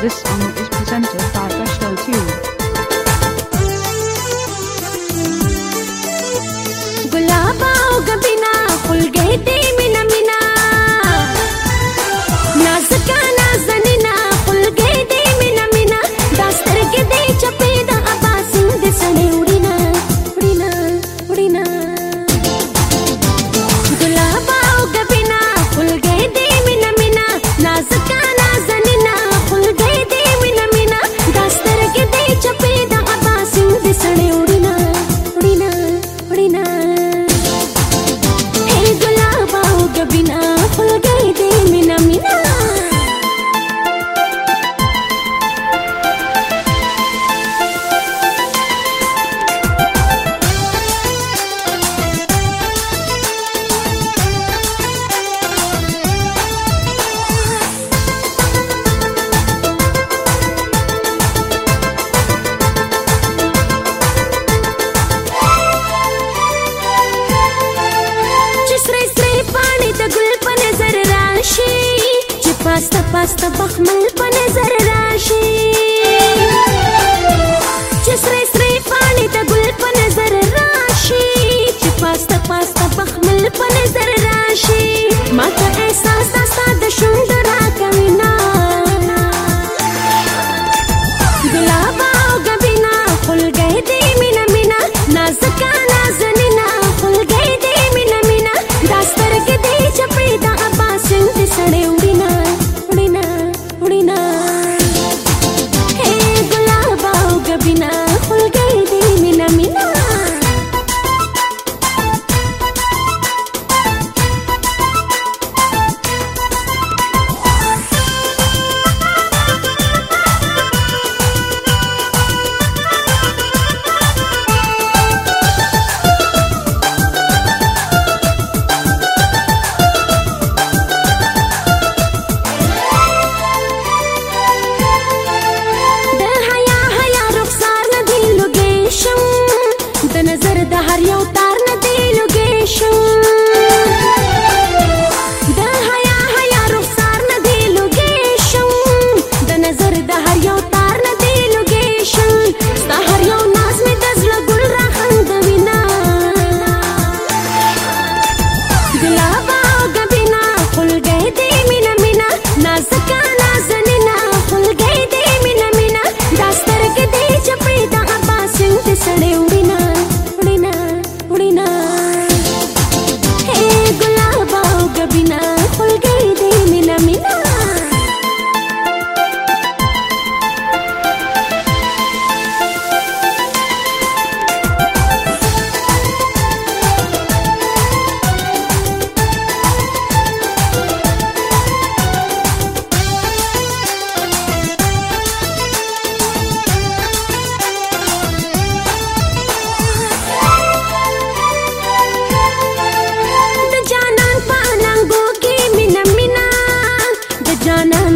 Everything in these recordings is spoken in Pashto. this song پاسته پاسته بخمل په نظر راشي چې سرې سرې پاڼې ته ګل په نظر راشي چې پاسته پاسته بخمل په نظر راشي ما ته احساس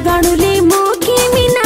గణులే మోకి మినా